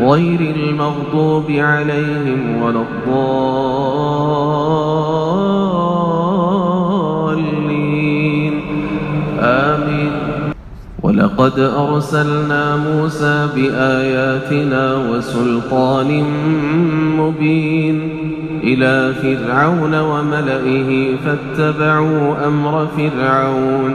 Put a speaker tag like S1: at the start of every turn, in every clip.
S1: غير المغضوب عليهم ولا الضالين. آمين. ولقد أرسلنا موسى بآياتنا وسلطان مبين إلى فرعون وملئه فاتبعوا أمر فرعون.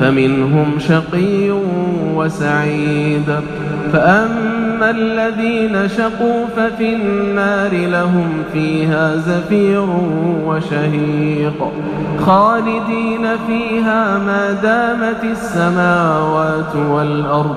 S1: فمنهم شقي وسعيد. فأما الذين شقوا ففي النار لهم فيها زفير وشهيق. خالدين فيها ما دامت السماوات والأرض.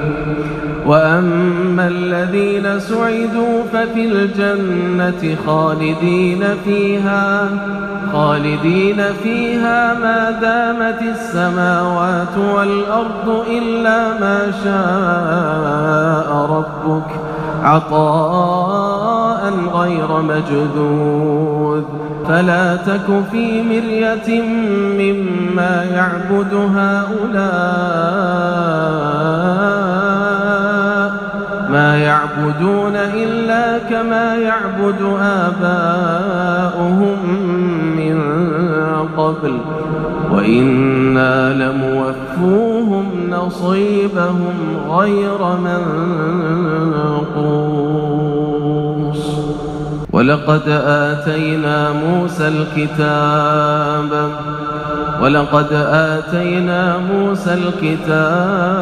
S1: وأما الذين سعدوا ففي الجنة خالدين فيها خالدين فيها ما دامت السماوات والأرض إلا ما شاء ربك عطاء غير مجدود فلا تك في مرية مما يعبد هؤلاء ما يعبدون إلا كما يعبد آباؤهم من قبل وإنا لموفوهم نصيبهم غير منقوص. ولقد آتينا موسى الكتاب ولقد آتينا موسى الكتاب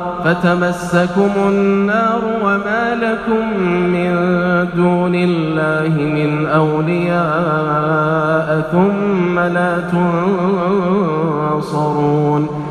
S1: فتمسكم النار وما لكم من دون الله من أولياء ثم لا تنصرون